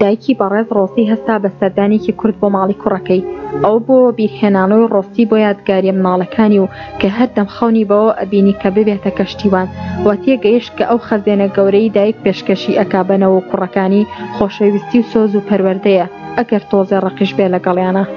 دایکی بەڕێز ڕۆستی هەستا بە سەردانێکی کورت بۆ ماڵی کوڕەکەی. ئەو بۆ وەبیرهێنانەوەی ڕۆستی بۆ یادگارییە مناڵەکانی و کە هەردەم خەونی بەوە ئەبینی کە ببێتە کەشتیوان و تێگەیشت کە ئەو خەزێنە گەورەی دایک پێشکەشی ئەکا بە نەوە و کوڕەکانی خۆشەویستی و سۆز و پەروەردەیە ئەگەر تۆزێ ڕەقیش بێ لەگەڵیانا.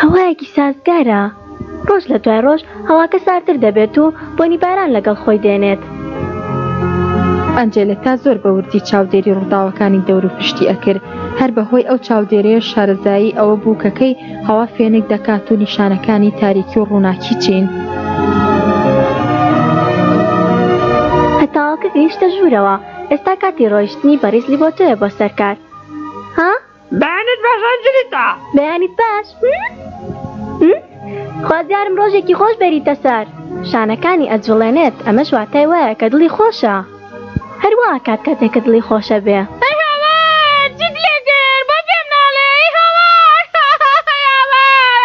هەوایەکی سازگارە ڕۆژ لە دوای ڕۆژ هەواکە سارتر دەبێت و بۆنی باران لەگەڵ خۆی دێنێت. ئەنجێلەکە زۆر بە وردی چاودێری ڕووداوەکانی دەور و پشتی ئەکرد هەر بەهۆی ئەو چاودێرەیە شارەزایی ئەوە بوو کەکەی هەوا فێنک دەکات و نیشانەکانی تاریکی و ڕووناکی چین. هەتاوەکە گەیشتە ژوورەوە ئێستا کاتی ڕۆیشتنی بەڕیزلی بۆ تۆیە بۆ سەرکار ها؟ بەیانت باشان جلیتا بەیانیت باش خوازیارم ڕۆژێکی خۆش بەریتە سەر شانەکانی ئەجوڵێنێت ئەمەش واتای وایە کە دڵی خۆشە. هەر وا ئەکات کاتێک کە دڵی خۆشە بێ. ئەی هاوار جیت لێ گر بۆ پێم ناڵێ ئەی هاوار ئەی هاوار.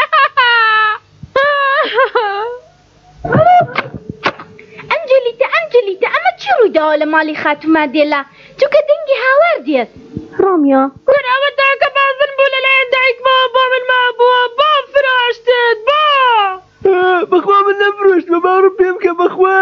ئەم جولیتە ئەم جولیتە ئەمە چی ڕووی داوە لە ماڵی خاتوو مادێلا چونکە دەنگی هاوار دێت. ڕۆمیۆ. کورە ئەوە تاکە بازن بوو لە لایەن دایکمەوە بۆ من مابووە بۆم فرۆشتت بۆ. بەخوا من نەمفرۆشتوە باوڕم پێ بکە بەخوا.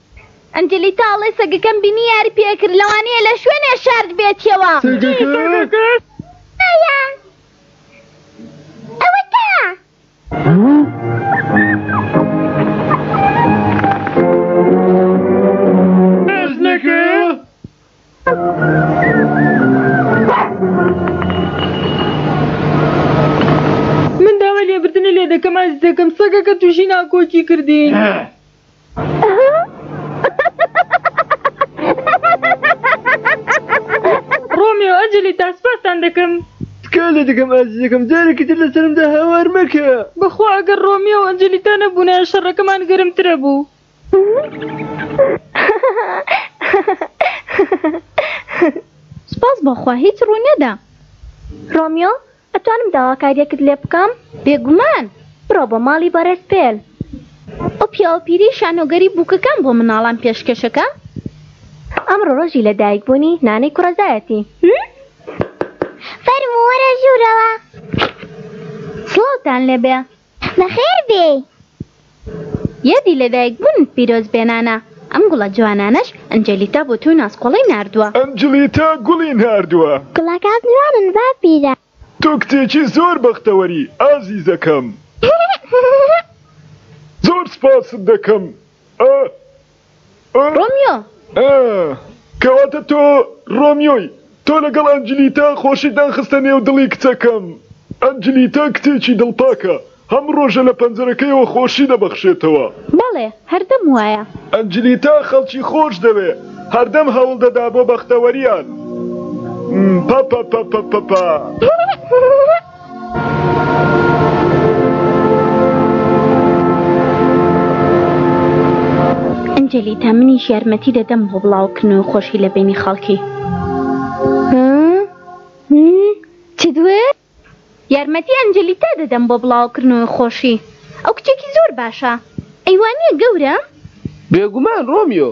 ئەنجلیتا ئەڵێ سەگەکەم بینی یاری پێکرد لەوانەیە لە شوێنێ شارد بێتیەوە ئایا ئەوە تا من داوای لێبردنی لێ دەکەم ئازیزەکەم سەگەکە تووشی ناکۆکی کردی ڕۆمیۆ ئەنجلی تا سپاستان دەکەم. تکا لێ دەکەم ئازیزەکەم جارێکی تر لەسەرمدا هاوار مەکە. بەخوا ئەگەر ڕۆمیۆ و ئەنجلیتا نەبوونایە شەڕەکەمان گەرمترەبوو. سپاس بۆ خوا هیچ ڕووی نەدا. ڕۆمیۆ، ئەتوانم داواکاریەکت لێ بکەم؟ بێگومان، بڕۆ بۆ ماڵی بەڕێز پێل ئەو پیاوە پیرەی شانۆگەری بووکەکان بۆ مناڵان پێشکەشەکە ئەمڕۆ ڕۆژی لە دایک بوونی نانەی کوڕەزایەتی فەرموو وەرە ژوورەوە. سڵاوتان لێبێ. بەخێر بێی. یادی لەدایک بونت پیرۆز بێنانە. ئەم گوڵە جوانانەش ئەنجەلیتا بۆ تۆ ناسکۆڵەی ناردوە. ئەنجلیتا گوڵی ناردوە. گوڵەکان جوانن باپیرە. تۆ کچێکی زۆر بەختەوەری ئازیزەکەم. زۆر سوپاست دەکەم ئە ڕۆمیۆ! ئا، کەواتە تۆ ڕۆمیۆی. تۆ لەگەڵ ئەنجلیتا خۆشیت دانخستە نێو دڵی کچەکەم. ئەنجلیتا کچێکی دڵپاکە، هەموو ڕۆژە لە پەنجەرەکەیەوە خۆشی دەبەخشێتەوە. بەڵێ، هەردەم وایە. ئەنجلیتا خەڵکی خۆش دەوێت، هەردەم هەوڵ دەدا بۆ بەختەوەرییان. پا پا پا پا پا پا. ئەنجەلی تا منیش یارمەتی دەدەم بۆ بڵاوکن و خۆشی لە بینی خەڵکی چ دوێ یارمەتی ئەنجەلی تا دەدەم بۆ بڵاوکردن و خۆشی ئەو کچێکی زۆر باشە ئەیوانە گەورە بێگومان ڕۆمیۆ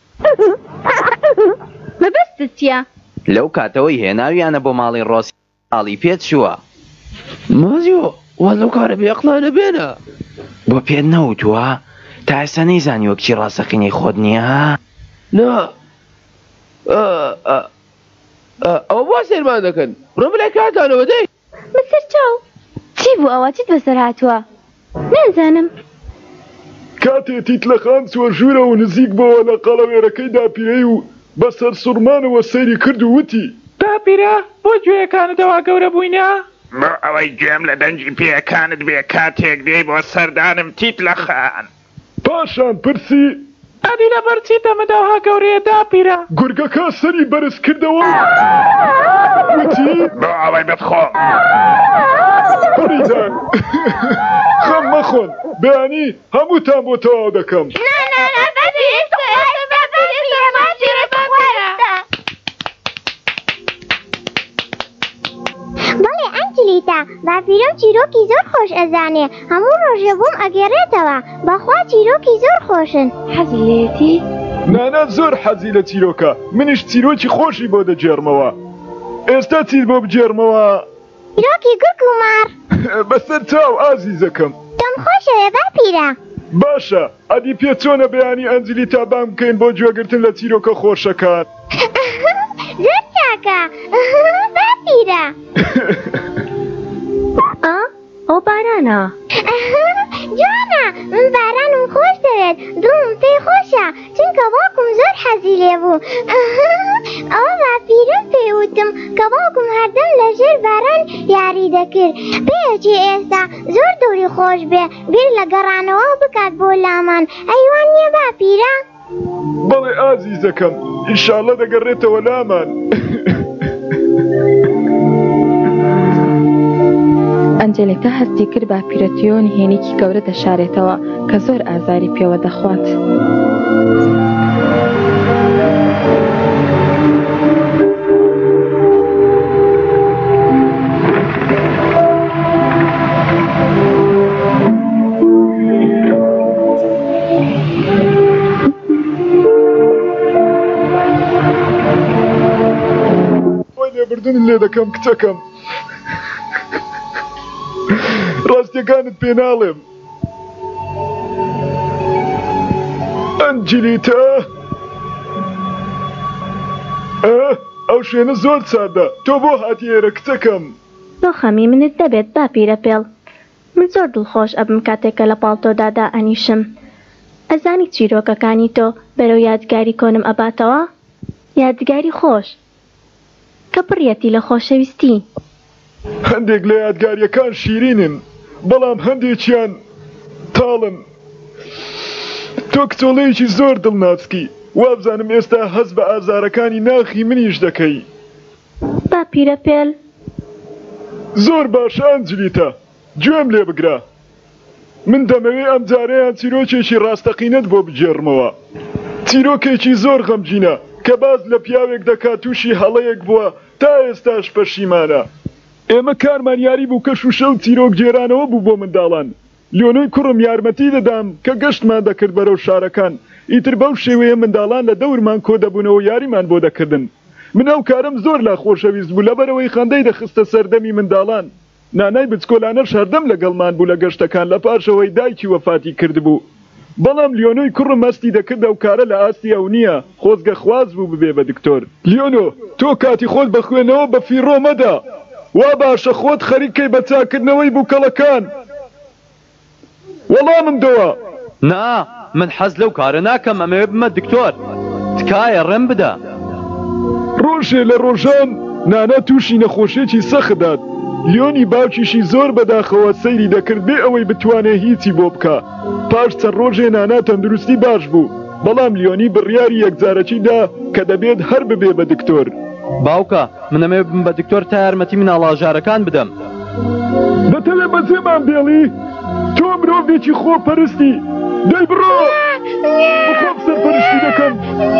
مەبەستت چیە؟ لەو کاتەوەی هێناویانە بۆ ماڵی ڕۆسی ئاڵی پێ چووە. مازیۆ واز لەو کارە بێ ئەقڵانە بێنە. بۆ پێت نەوتووە؟ تا ئێستا نەیزانی وەک چی ڕاستەقینەی خۆت نییە؟ نا ئا ئا ئا ئەوە بۆ سەیرمان دەکەن؟ بڕۆن بەلای کاکانەوە دەی. بەسەر چاو چی بوو ئەوە چیت بەسەر هاتووە نازانم. کاتێ تیت لە خان چووە ژوورەوە نزیک بۆوە لە قەڵەوێرەکەی داپیرەی و بە سەرسوڕمانەوە سەیری کرد و وتی. داپیرە بۆ گوێیەکانت ئەوا گەورە بووینە؟ بۆ ئەوەی گوێم لە دەنگی پێیەکانت بێ کاتێک دێی بۆ سەردانم تیت لە خان. پاشان پرسی. ئەدی لەبەر چی دەمت ئەوها گەورەیە داپیرە؟ گورگەکە سەری بەرز کردەوە و وتی. بۆ ئەوەی بتخۆم. پەڕی دان. خەم مەخۆن، بەیانی هەمووتان بۆ تەواو دەکەم. بەڵێ ئەنجلیتا، باپیرە و چیرۆکی زۆر خۆش ئەزانێ. هەموو ڕۆژێ بۆم ئەگێڕێتەوە بەخوا چیرۆکی زۆر خۆشن. حەزی لێتی؟ نانا زۆر حەزی لە چیرۆکە منیش چیرۆکی خۆشی بۆ دەگێڕمەوە ئێستا چیت بۆ بگێڕمەوە؟ چیرۆکی گورگ و مار. بەسەر چاو ئازیزەکەم. تۆم خۆشەوێ باپیرە. باشە ئەدی پێت چۆنە بەیانی ئەنجلیتا بانگ بکەین بۆ گوێگرتن لە چیرۆکە خۆشەکان؟ زۆر چاکە باپیرە. ئا ئەوە بارانە. جوانە من بارانم خۆش دەوێت دڵم پێی خۆشە چونکە باوکم زۆر حەزی لێ بوو ئەوە باپیرم پێی وتم کە باوکم هەردەم لەژێر باران یاری دەکرد پێیەکی ئێستا زۆر دڵی خۆش بێ بیر لە گەڕانەوە بکات بۆ لامان ئەی وان نیە باپیرە؟ بەڵێ ئازیزەکەم ئیشاڵڵە دەگەڕێتەوە لامان. ئەنجەلیکا هەستی کرد باپیرە تیۆ نهێنیکی گەورە دەشارێتەوە. کە زۆر ئازاری پێوە دەخوات. بردن لێ دەکەم کچەکەم ڕاستیەکانت پێ ناڵێم ئەنجلیتا، ئاه، ئەو شوێنە زۆر ساردە. تۆ بۆ هاتی ئێرە کچەکەم؟ تۆ خەمی منت دەبێت باپیرە پێڵ. من زۆر دڵخۆش ئەبم کاتێک کە لە پاڵتۆدا دائەنیشم. ئەزانی چیرۆکەکانی تۆ بەرەو یادگاری کۆنم ئەباتەوە؟ یادگاری خۆش. کە پڕیەتی لە خۆشەویستی. هەندێک لە یادگارییەکان شیرینن، بەڵام هەندێکیان تاڵن. تۆ کچۆڵەیەکی زۆر دڵناسکی، وابزانم ئێستا هەست بە ئازارەکانی ناخی منیش دەکەی. باپیرە پێل. زۆر باشە ئەنجلیتا، گوێم لێ بگرە. من دەمەوێ ئەم جارەیان چیرۆکێکی ڕاستەقینەت بۆ بگێڕمەوە. چیرۆکێکی زۆر غەمگینە کە باس لە پیاوێک دەکات تووشی هەڵەیەک بووە تا ئێستاش پەشیمانە. ئێمە کارمان یاری بوو کەش و شێ و چیرۆکگێرانەوە بوو بۆ منداڵان. لیۆنۆی کوڕم یارمەتی دەدام کە گەشتمان دەکرد بەرەو شارەکان، ئیتر بەو شێوەیە منداڵان لە دەورمان کۆ دەبوونەوە یاریمان بۆ دەکردن. من ئەو کارەم زۆر لا خۆشەویست بوو لەبەرئەوەی خەندەی دەخستە سەردەمی منداڵان. نانای بچکۆلانەش هەردەم لەگەڵمان بوو لە گەشتەکان لە پاشەوەی دایکی وەفاتی کردبوو بەڵام لیۆنۆی کوڕم هەستی دەکرد ئەو کارە لە ئاستی ئەو نییە خۆزگە خواست بوو ببێ بە دکتۆر. لیۆنۆ تۆ کاتی خۆت بە خوێنەوە بە فیڕۆ مەدە وا باشە خۆت خەریک کەی بە چاککردنەوەی بوکەڵەکان. وەڵامم دەوە نا من حەز لەو کارە ناکەم ئەمەوێ بمە دکتۆر تکایە ڕێم بدە. ڕۆژێ لە ڕۆژان نانا تووشی نەخۆشیەکی سەخت دات لیۆنی باوکیشی زۆر بەداخەوە سەیری دەکرد بێ ئەوەی بتوانێ هیچی بۆ بکا پاش چەند ڕۆژێ نانا تەندروستی باش بوو بەڵام لیۆنی بڕیاری یەکجارەکی دا کە دەبێت هەر ببێ بە دکتۆر. باوکە. من ئەمەوێ بم بە دکتۆر تا یارمەتی مناڵە هەژارەکان بدەم. دەتەوێ بەجێمان بێڵی تۆ مرۆڤێکی خۆپەرستی دەی بڕۆ بخۆم سەرپەرشتی دەکەم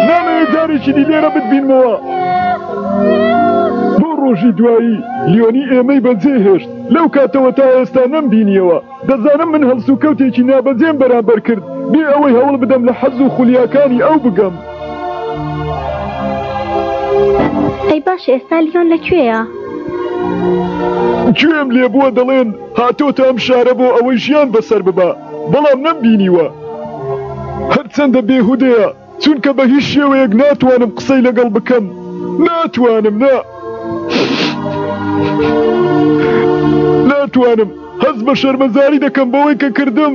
نامەوێ جارێکی دی لێرە بتبینمەوە بۆ ڕۆژی دوایی لیۆنی ئێمەی بەجێ هێشت لەو کاتەوە تا ئێستا نەمبینیەوە دەزانم من هەڵسوکەوتێکی نابەجێم بەرامبەر کرد بێ ئەوەی هەوڵ بدەم لە حەز و خولیاکانی ئەو بگەم. ئەی باشە ئێستا لیۆن لە کوێیە؟ گوێم لێبووە دەڵێن هاتۆتە ئەم شارە بۆ ئەوەی ژیان بەسەر ببا بەڵام نەمبینیوە هەرچەندە بێهودەیە. چونکە بە هیچ شێوەیەک ناتوانم قسەی لەگەڵ بکەم ناتوانم نا ناتوانم هەست بە شەرمەزاری دەکەم بەوەی کە کردم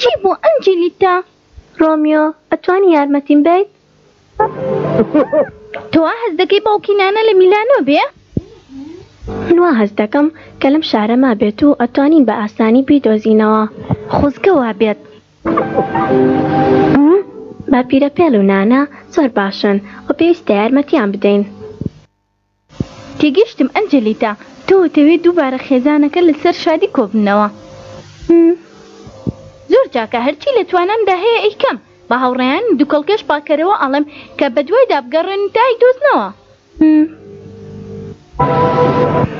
چی بۆ ئەنجلیتا ڕۆمیۆ، ئەتوانی یارمەتیم بەیت؟ تۆ وا هەست دەکەی باوکی نانا لە میلانۆ بێ؟ من وا هەست دەکەم کە لەم شارە مابێت و ئەتوانین بە ئاسانی بیدۆزینەوە. خوزگە وا بێت. ئوم، باپیرە پێل و نانا زۆر باشن و پێویستە یارمەتیان بدەین. تێگەیشتم ئەنجەلیتا تۆ ئەتەوێ دووبارە خێزانەکە لەسەر شادی کۆببنەوە م زۆر چاکە هەرچی لە توانامدا هەیە ئەیکەم بە هاوڕێیانی دوکەڵکەش پاکەرەوە ئەڵێم کە بەدوایدا بگەڕێن و تا ئەیدۆزنەوە م.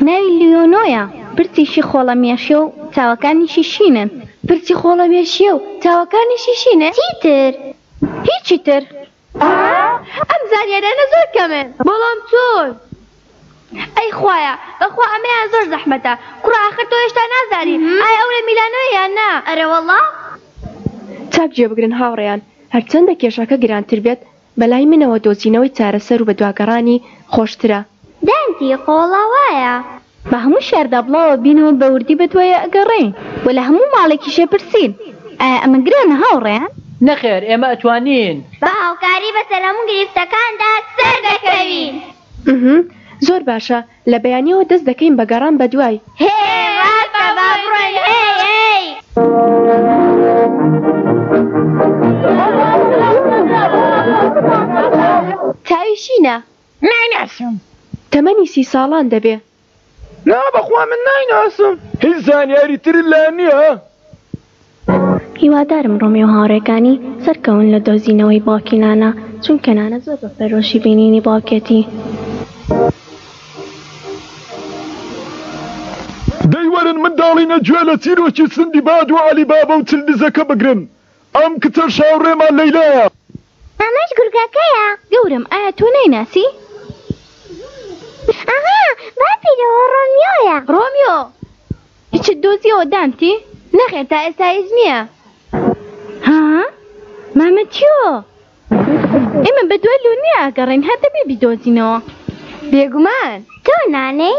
ناوی لیۆنۆیە پرچیشی خۆڵەمێشیە و چاوەکانیشی شینن. پرچی خۆڵەمێشیە و چاوەکانیشی شینن چیتر؟ هیچی تر. ئەم زانیاریانە زۆر کەمن بەڵام چۆن؟ ئەی خوایە بەخوا ئەمەیان زۆر زەحمەتە کوڕە ئاخر تۆ هێشتا نازانی ئایا ئەو لە میلانۆیە یان نا ئەرەوەڵا چاک گوێبگرن هاوڕێیان، هەرچەندە کێشەکە گرانتر بێت، بەلای منەوە دۆزینەوەی چارەسەر و بەدواگەڕانی خۆشترە. دەنگی قۆڵە وایە. بە هەموو شاردا بڵاوە بین و بە وردی بەدوایە ئەگەڕێین و لە هەموو ماڵێکیش ئەپرسین، ئایا ئەمە گرانە هاوڕێیان؟ نەخێر ئێمە ئەتوانین. بە هاوکاری بەسەر هەموو گرفتەکاندا سەردەکەوین. ئه زۆر باشە. لە بەیانیەوە دەست دەکەین بە گەڕان بەدوای. هێ ڕاستە با بڕۆین هەی هەی. تاوی شینە نایناسم. تەمەنی سی ساڵان دەبێ. نا بەخوا من نایناسم. هیچ زانیاری ترت لا نیە؟ هیوادارم ڕۆمی و هاوڕێکانی سەرکەون لە دۆزینەوەی باوکی نانا، چونکە نانا زۆر بە پەرۆشی بینینی باوکێتی. دەی وەرن منداڵینە گوێ لە چیرۆکی سندیباد و عەلی بابە و چل دزەکە بگرن، ئەم کچەش هاوڕێمان لەیلایە. ئەمەش گورگەکەیە. گەورەم ئایا تۆ نایناسی؟ ئاها باپیرەوە ڕۆمیۆیە. ڕۆمیۆ! کچت دۆزیەوە دانتی؟ نەخێر تا ئێستا هیچ نییە. ها؟ مامە تیۆ! ئێمە بەدوای لۆنیا ئەگەڕێین هەر دەبێ بیدۆزینەوە. بێگومان. تۆ نانێی؟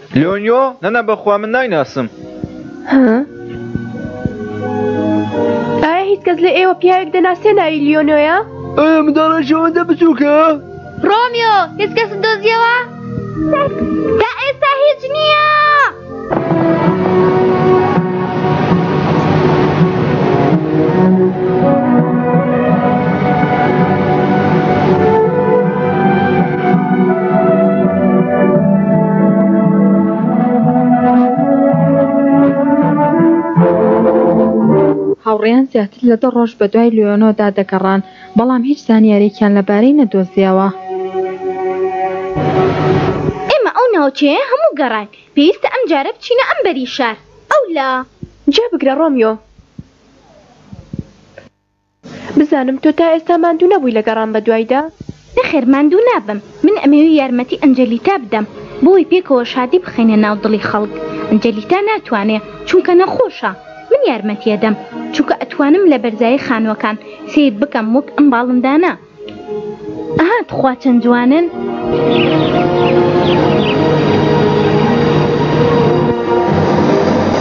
لۆنیۆ نەنا بەخوا من نایناسم ئایا هیچ کەس لە ئێوە پیاوێک دەناسێ ناوی لیۆنۆیە؟ ئەە منداڵەشەوەندە بچووکە؟ ڕۆمیۆ هیچ کەس دۆزیەوە؟ تا ئێستا هیچ نییە! هاوڕێیان زیاتر لە دە ڕۆژ بە دوای لیۆنۆدا دەگەڕان بەڵام هیچ زانیارێکیان لەبارەی نەدۆزیەوە. ئێمە ئەو ناوچەیە هەموو گەڕاین، پێویستە ئەم جارە بچینە ئەم بەری شار. ئەو لا. جا بگرە ڕۆمیۆ. بزانم تۆ تا ئێستا ماندوو نەبووی لە گەڕان بە دوایدا؟ نەخێر ماندوو نابم، من ئەمەوێ یارمەتی ئەنجەلیتا بدەم بۆی پێکەوە شادی بخەینە ناو دڵی خەڵک، ئەنجەلیتا ناتوانێ چونکە نەخۆشە، من یارمەتی ئەدەم چونکە ئەتوانم لە بەرزایی خانووەکان سەیر بکەم وەک ئەم باڵندانە. ئەها تخوا چەند جوانن.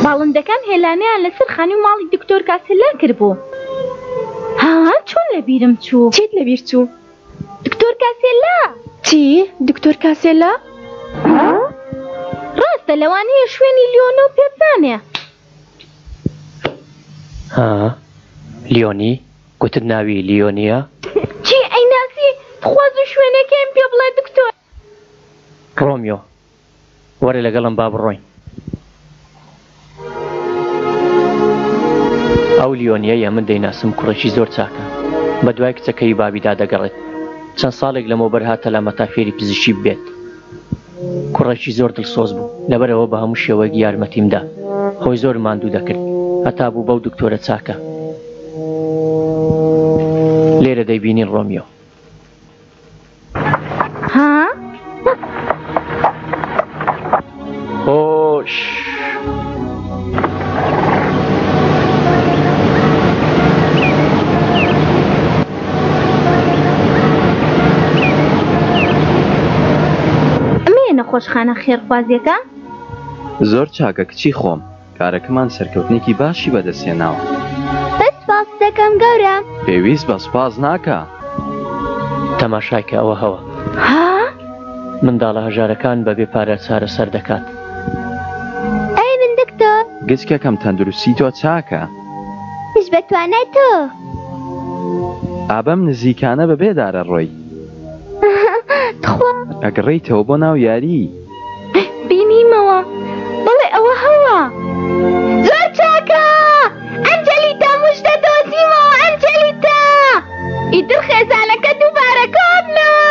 باڵندەکان هێلانیان لەسەر خانوی ماڵی دکتۆر کاسللا کردبوو. ها چۆن لە بیرم چوو چیت لە بیر چوو دکتۆر کاسێلا چی دکتۆر کاسێلا ڕاستە لەوانەیە شوێنی لیۆنۆ پێبزانێ ها لیۆنی گوتت ناوی لیۆ نیە؟ چی ئەیناسی تخوا زوو شوێنێکەیم پێ بڵێ دکتۆر. ڕۆمیۆ، وەرە لەگەڵم با بڕۆین. ئەو لیۆ نیەیە من دەیناسم کوڕێکی زۆر چاکە بە دوای کچەکەی بابیدا دەگەڕێت چەند ساڵێک لەمەوبەر هاتەلامەتا فێری پزیشکی ببێت. کوڕێکی زۆر دڵسۆز بوو لەبەرەوە بە هەموو شێوەیەک یارمەتیم دا خۆی زۆر ماندوو دەکرد هەتا بوو بەو دکتۆرە چاکە لێرە دەیبینین ڕۆمیۆ ئەمەیە نەخۆشخانە خێرخوازیەکە؟ زۆر چاکە کچی خۆم کارەکەمان سەرکەوتنێکی باشی بەدەستێناوە بەس باس دەکەم گەورە پێویست بە سپاس ناکە تەماشاکە ئەوە هەوە منداڵە هەژارەکان بەبێ پارە چارەسەر دەکات. ئەی من دکتۆر. گچکەکەم تەندروستی تۆ چاکە؟ ئیش بە توانای تۆ. ئا بەم نزیکانە بە بێدارە ڕۆی. تخوا. ئەگڕێیتەوە بۆ ناو یاری. بینیمەوە بەڵێ ئەوە هەوا. زۆر چاکە ئەنجەلیتا مژدە دۆزیمەوە ئەنجەلیتا ئیتر خێزانەکە دووبارە کۆبنەوە.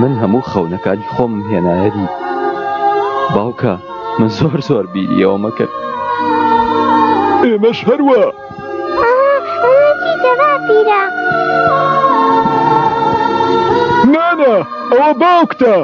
من هەموو خەونەکانی خۆمم هێنایە دی باوکە من زۆر زۆر بیری ئەومە کرد ئێمەش هەروە نانا ئەوە باوکتە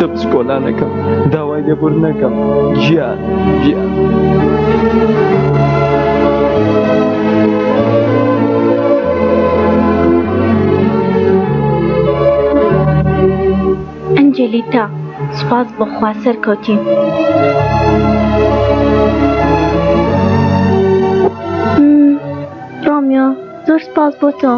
کچە بچکۆلانەکەم داوای لێبوردنەکەم گیان گیان. ئەنجێلیتا، سوپاس بۆ خوا سەرکەوتین. ڕۆمیۆ، زۆر سوپاس بۆ تۆ.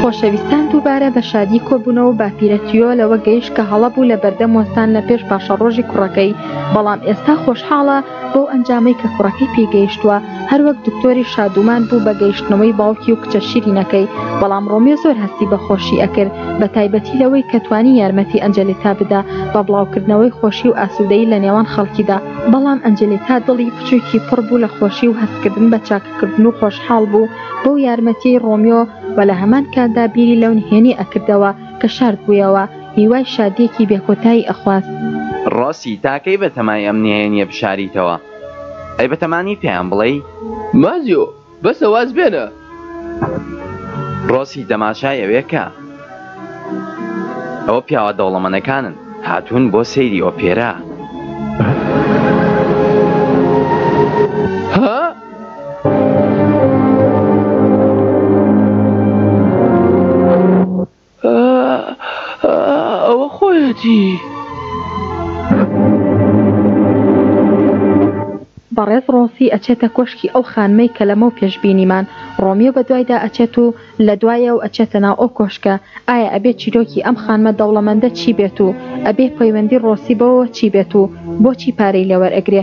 خۆشەویستان دووبارە بە شادی کۆبوونەوە و باپیرە تیۆ لەوە گەیشت کە هەڵە بوو لە بەردەم وەستان لە پێش پاشەڕۆژی کوڕەکەی، بەڵام ئێستا خۆشحاڵە، بەو ئەنجامەی کە کوڕەکەی پێگەیشتووە هەروەک دکتۆری شادومان بوو بە گەیشتنەوەی باوکی و کچە شیرینەکەی بەڵام ڕۆمیێ زۆر هەستی بە خۆشی ئەکرد بە تایبەتی لەوەی کە توانی یارمەتی ئەنجلیتا بدا بە بڵاوکردنەوەی خۆشی و ئاسوودەی لە نێوان خەڵکیدا بەڵام ئەنجلیتا دڵی بچووکی پڕ بوو لە خۆشی و هەستکردن بە چاککردن و خۆشحاڵ بوو بەو یارمەتیەی ڕۆمیۆ و لە هەمان کاتدا بیری لەو نهێنی ئەکردەوە کە شاردبوویەوە هیوای شادیەکی بێ کۆتایی ئەخواست. ڕۆسی تا کەی بەتەمای ئەم نهێنیە بشاریتەوە ئەی بەتەمانی پێیان بڵێی. مازیۆ بەسە واز بێنە. ڕۆسی تەماشای ئەوێ کە. ئەوە پیاوە دەوڵەمەنەکانن هاتوون بۆ سەیری ئۆپێرا. ئەوە خۆیەتی. بەڕێز ڕۆسی ئەچێتە کۆشکی ئەو خانمەی کە لەمەو پێش بینیمان، ڕۆمیۆ بە دوایدا ئەچێت و لە دوایە و ئەچێتە ناو ئەو کۆشکە، ئایا ئەبێ چیرۆکی ئەم خانمە دەوڵەمەندە چی بێت و ئەبێ پەیوەندی ڕۆسی بەوەوە چی بێت و بۆچی پارەی لێ وەرئەگرێ؟